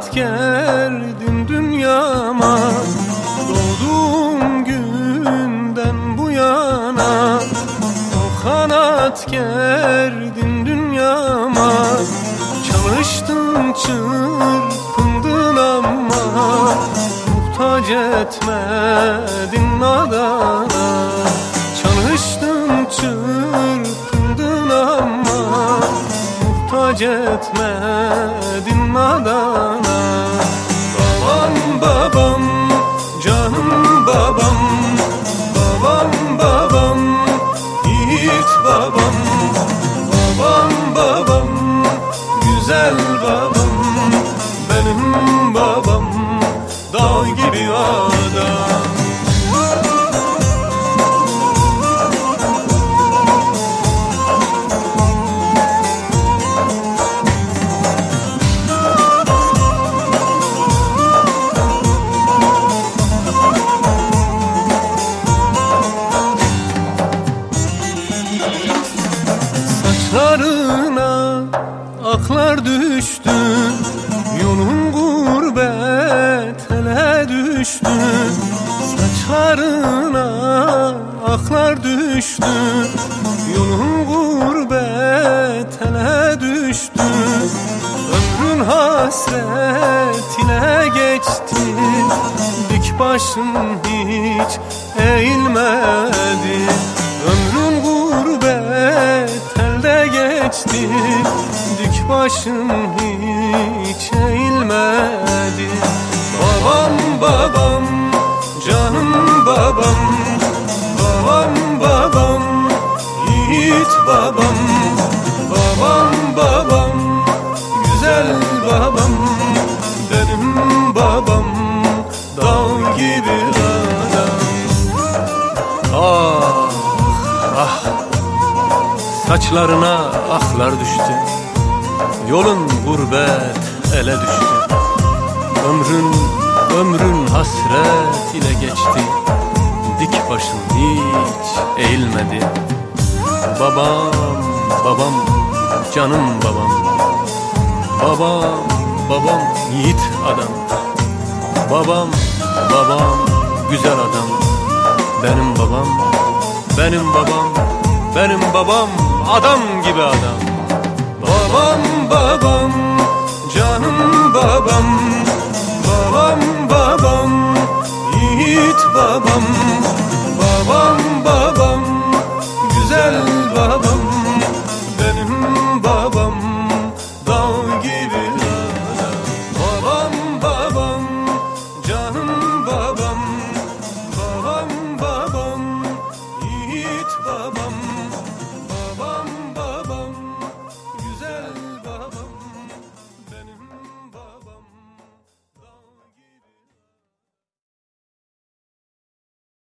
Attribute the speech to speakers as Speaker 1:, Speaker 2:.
Speaker 1: kanat gerdin dünyama Doğduğum günden bu yana. O kanat gerdin dünyama Çalıştın çırpındın ama. Muhtaç etmedin nadana Çalıştın çırpındın Muhtaç etmedin nadana Babam babam canım babam. Babam babam yiğit babam. Babam babam güzel babam. Benim babam aklar düştü Yolun gurbet ele düştü. Saçlarına aklar düştü Yolun gurbet ele düştü. Ömrün hasret ile geçti Dik başın hiç eğilmedi. Ömrün gurbet geçti Dik başın hiç eğilmedi. Babam babam canım babam. Babam babam yiğit babam. Babam babam güzel babam. Benim babam dağ gibi adam Ah ah. Saçlarına aklar düştü Yolun gurbet ele düştü. Ömrün, ömrün hasret ile geçti. Dik başın hiç eğilmedi. Babam, babam, canım babam. Babam, babam, yiğit adam. Babam, babam, güzel adam. Benim babam, benim babam, benim babam Adam gibi adam babam, canım babam Babam, babam, yiğit babam Babam, babam,